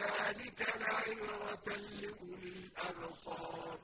ذَٰلِكَ لَعِبْرَةً لِّأُولِي الْأَبْصَارِ.